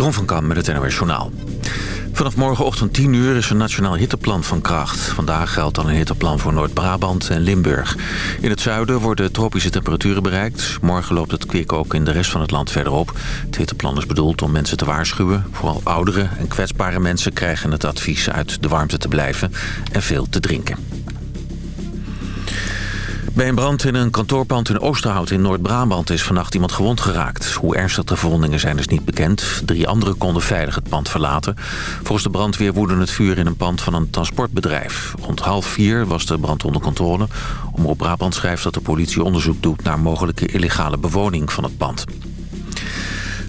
Jeroen van Kam met het NOS Journaal. Vanaf morgenochtend 10 uur is een nationaal hitteplan van kracht. Vandaag geldt dan een hitteplan voor Noord-Brabant en Limburg. In het zuiden worden tropische temperaturen bereikt. Morgen loopt het kwik ook in de rest van het land verder op. Het hitteplan is bedoeld om mensen te waarschuwen. Vooral oudere en kwetsbare mensen krijgen het advies uit de warmte te blijven en veel te drinken. Bij een brand in een kantoorpand in Oosterhout in Noord-Brabant is vannacht iemand gewond geraakt. Hoe ernstig de verwondingen zijn is niet bekend. Drie anderen konden veilig het pand verlaten. Volgens de brandweer woedde het vuur in een pand van een transportbedrijf. Rond half vier was de brand onder controle. Omroep Brabant schrijft dat de politie onderzoek doet naar mogelijke illegale bewoning van het pand.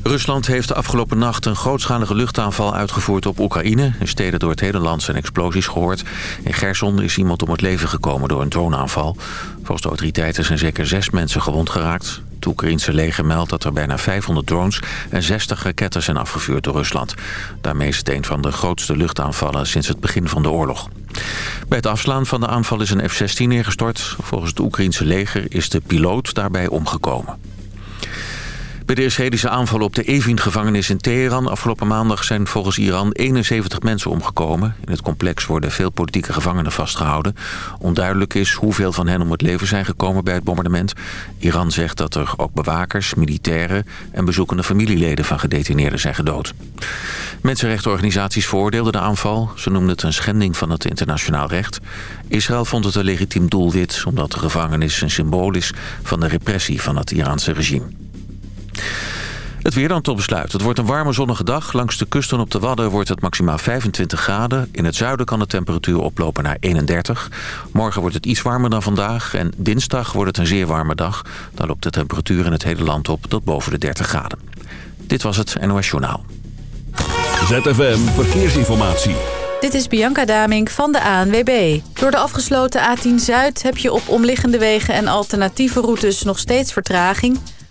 Rusland heeft de afgelopen nacht een grootschalige luchtaanval uitgevoerd op Oekraïne. In steden door het hele land zijn explosies gehoord. In Gerson is iemand om het leven gekomen door een droneaanval. Volgens de autoriteiten zijn zeker zes mensen gewond geraakt. Het Oekraïnse leger meldt dat er bijna 500 drones en 60 raketten zijn afgevuurd door Rusland. Daarmee is het een van de grootste luchtaanvallen sinds het begin van de oorlog. Bij het afslaan van de aanval is een F-16 neergestort. Volgens het Oekraïnse leger is de piloot daarbij omgekomen. Bij de Israëlische aanval op de Evin-gevangenis in Teheran afgelopen maandag zijn volgens Iran 71 mensen omgekomen. In het complex worden veel politieke gevangenen vastgehouden. Onduidelijk is hoeveel van hen om het leven zijn gekomen bij het bombardement. Iran zegt dat er ook bewakers, militairen en bezoekende familieleden van gedetineerden zijn gedood. Mensenrechtenorganisaties veroordeelden de aanval. Ze noemden het een schending van het internationaal recht. Israël vond het een legitiem doelwit omdat de gevangenis een symbool is van de repressie van het Iraanse regime. Het weer dan tot besluit. Het wordt een warme zonnige dag. Langs de kusten op de Wadden wordt het maximaal 25 graden. In het zuiden kan de temperatuur oplopen naar 31. Morgen wordt het iets warmer dan vandaag. En dinsdag wordt het een zeer warme dag. Dan loopt de temperatuur in het hele land op tot boven de 30 graden. Dit was het NOS Journaal. ZFM Verkeersinformatie. Dit is Bianca Damink van de ANWB. Door de afgesloten A10 Zuid heb je op omliggende wegen en alternatieve routes nog steeds vertraging...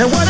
And what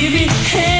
baby. Hey.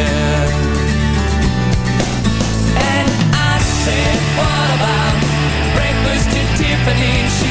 At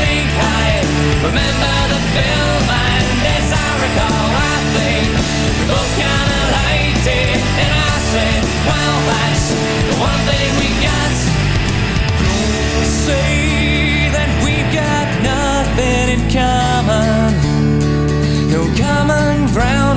think I remember the film, and as I recall, I think we both kinda liked it. And I said, Well, that's the one thing we got. Say that we've got nothing in common no common ground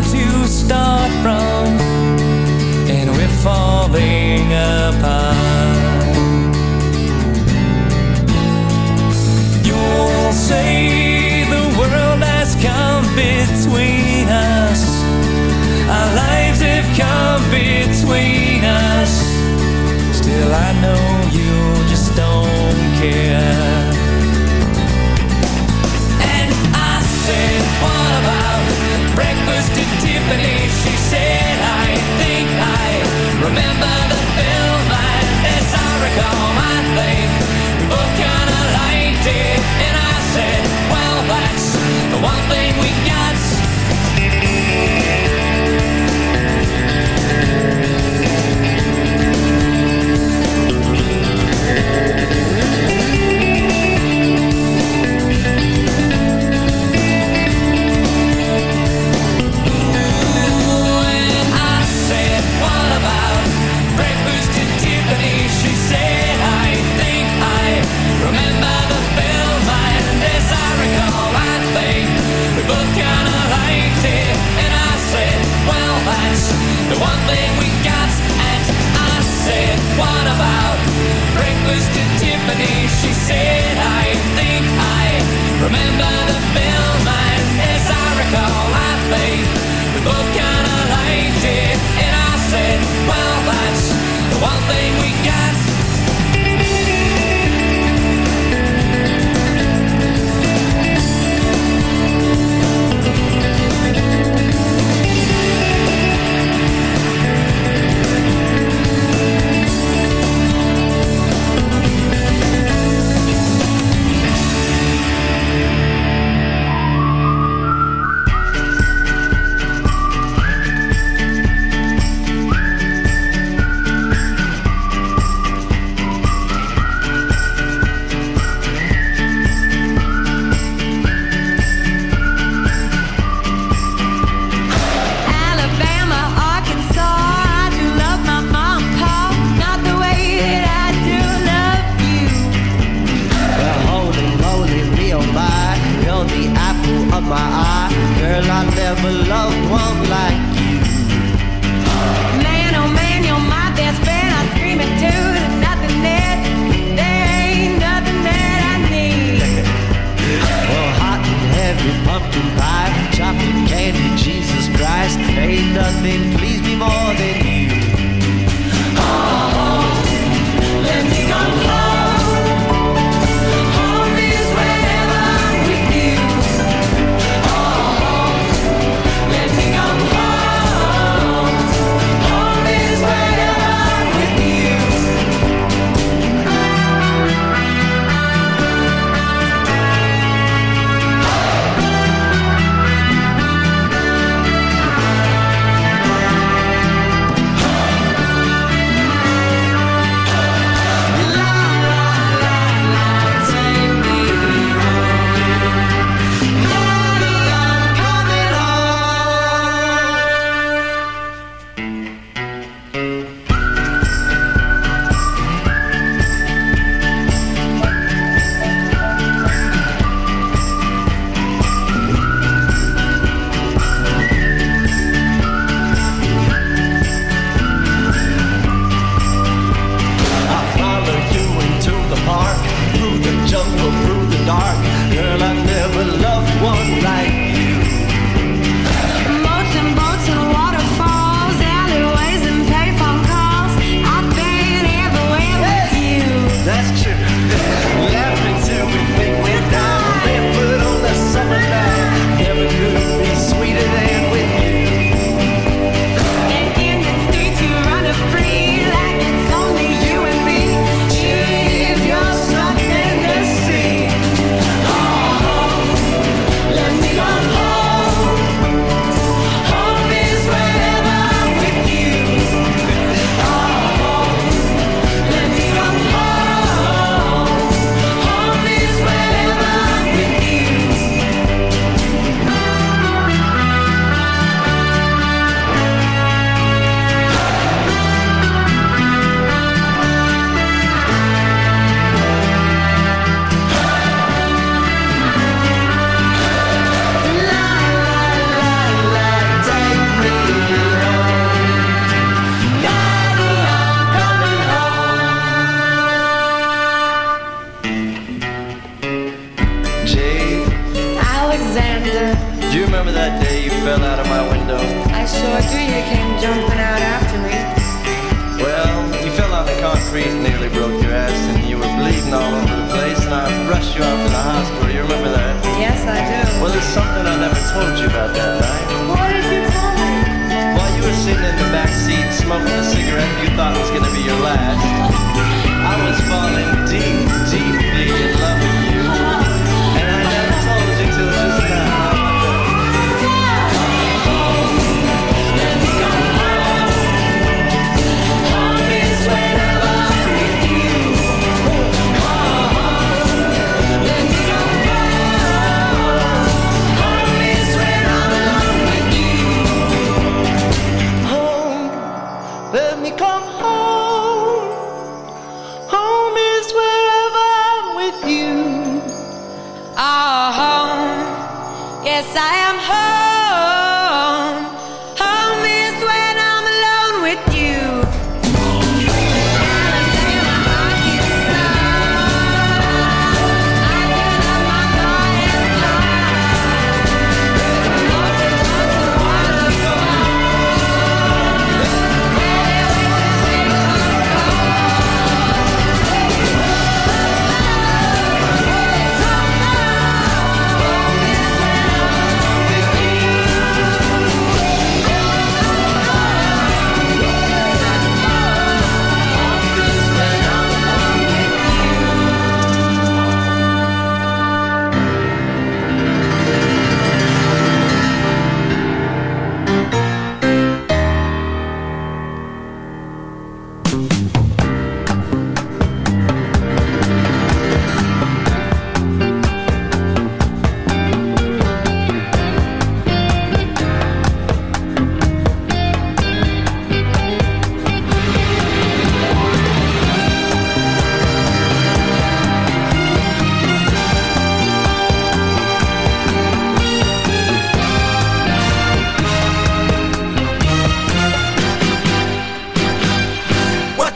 we both kinda liked it. And I said, well, that's the one thing we got. And I said, what about breakfast at Tiffany? She said, I think I remember the film, and as I recall, I think we both kinda liked it. And I said, well, that's the one thing we got.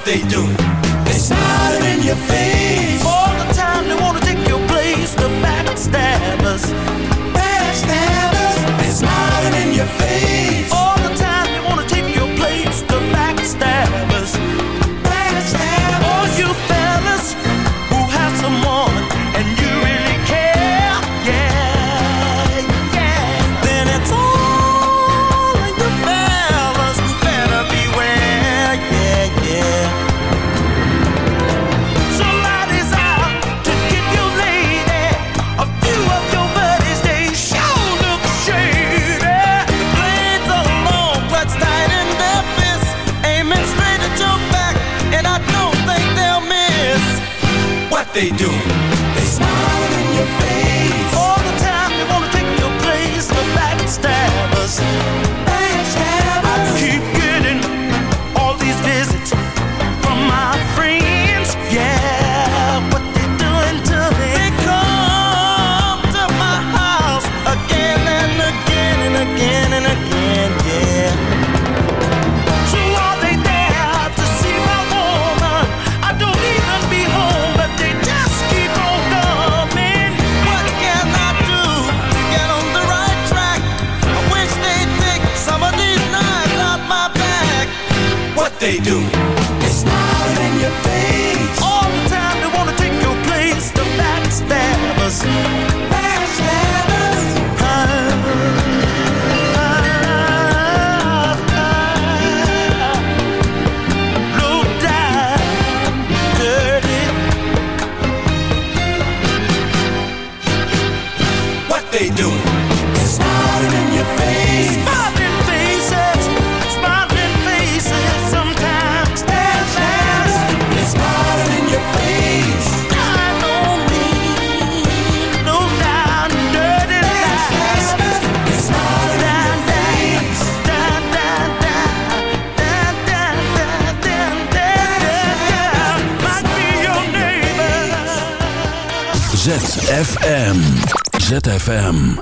they do. They smile in your face all the time. They wanna take your place. The backstabbers, backstabbers. They smile in your face. they in your face. Faces. ZFM. ZFM.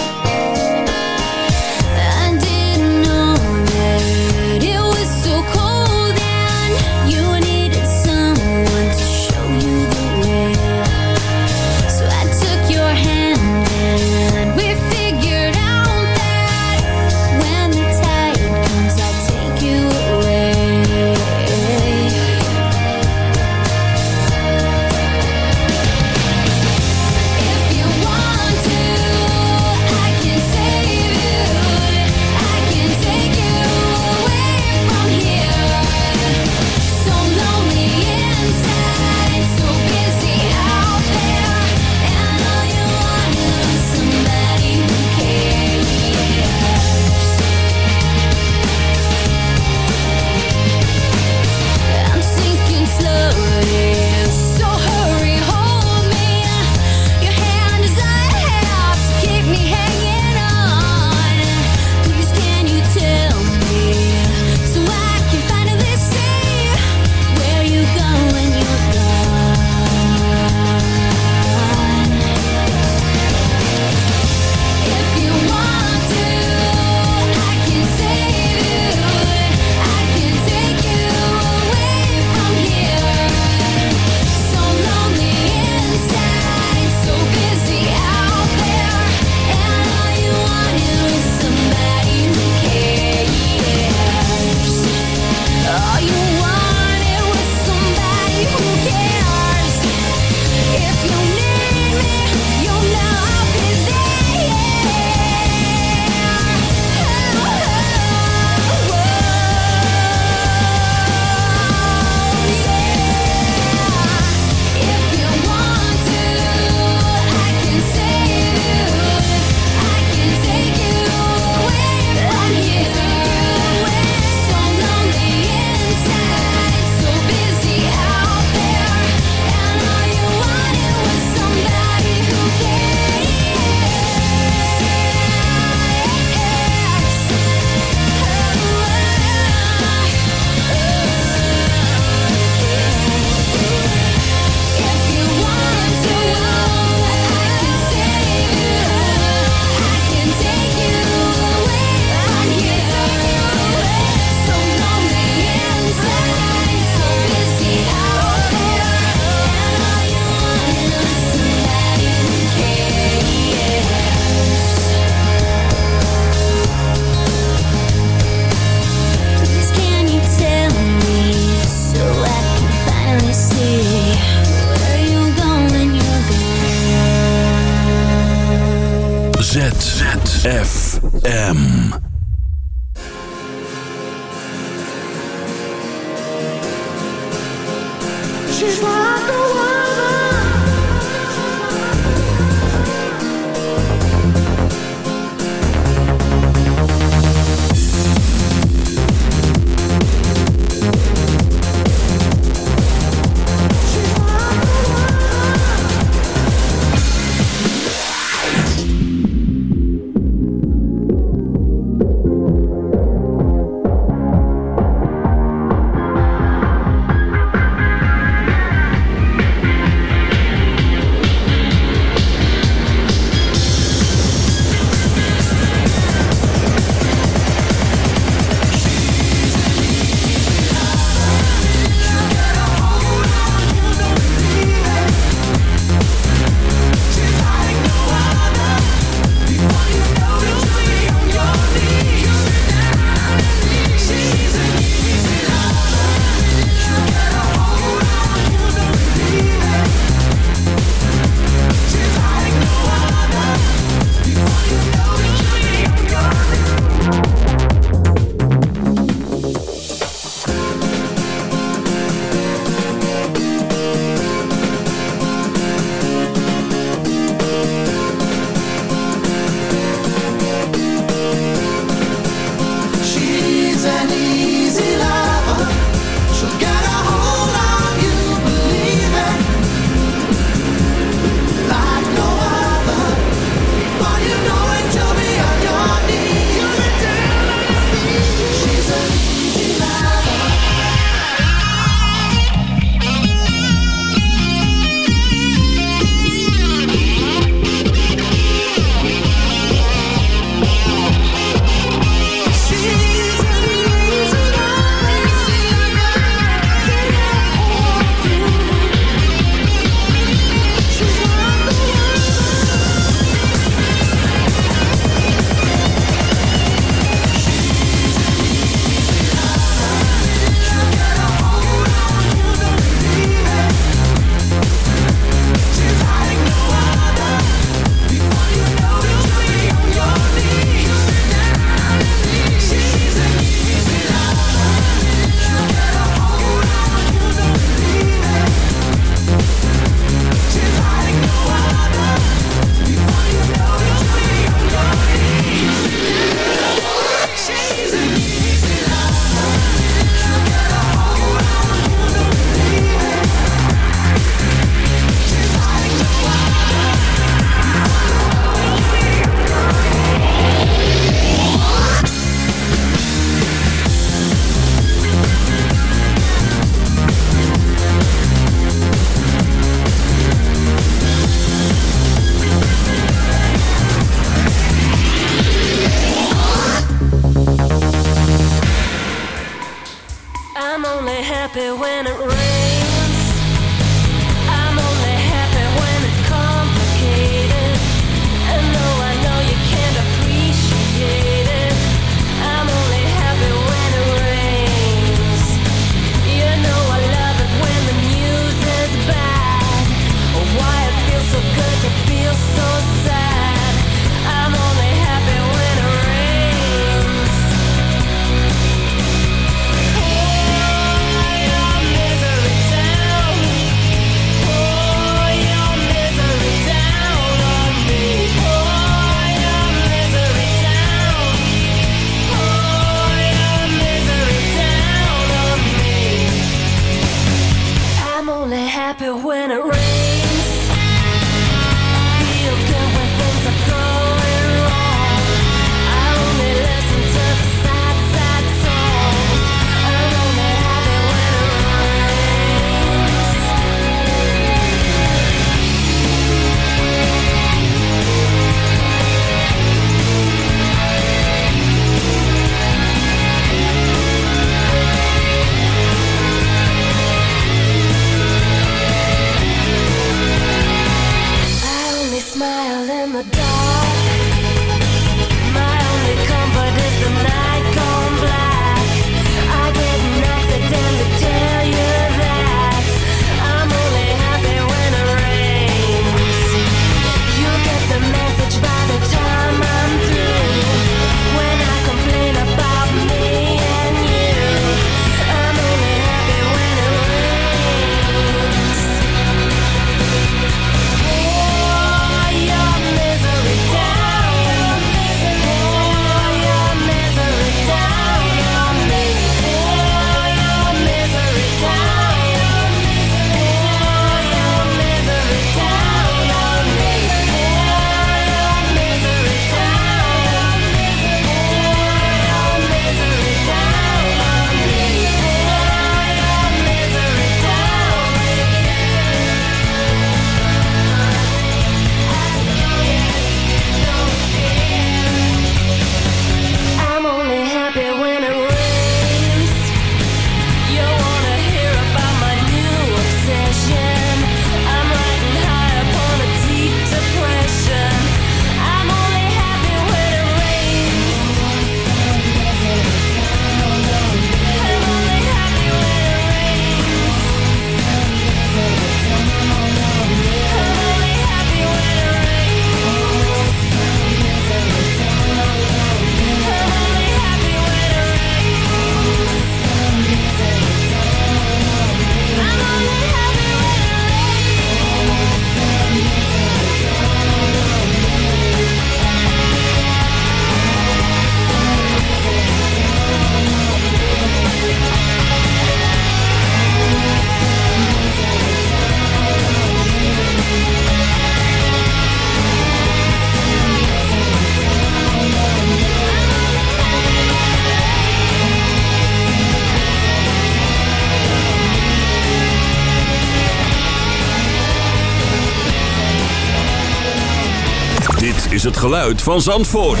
Is het geluid van Zandvoort.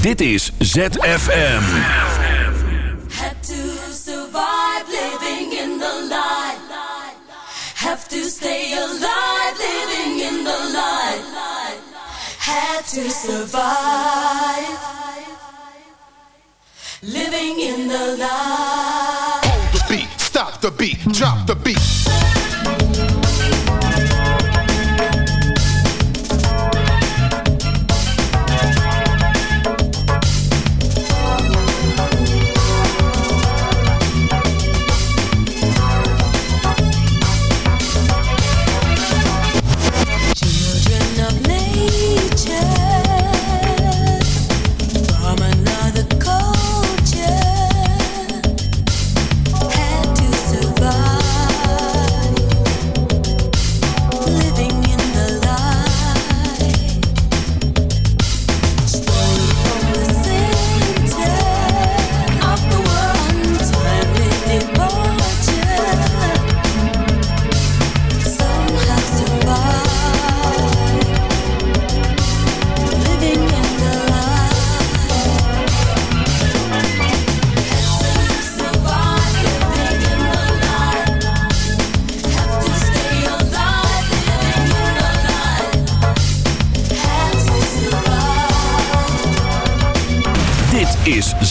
Dit is ZFM. Had to survive living in the light. Have to stay alive living in the light. Had to survive living in the light. Hold the beat, stop the beat, drop the beat.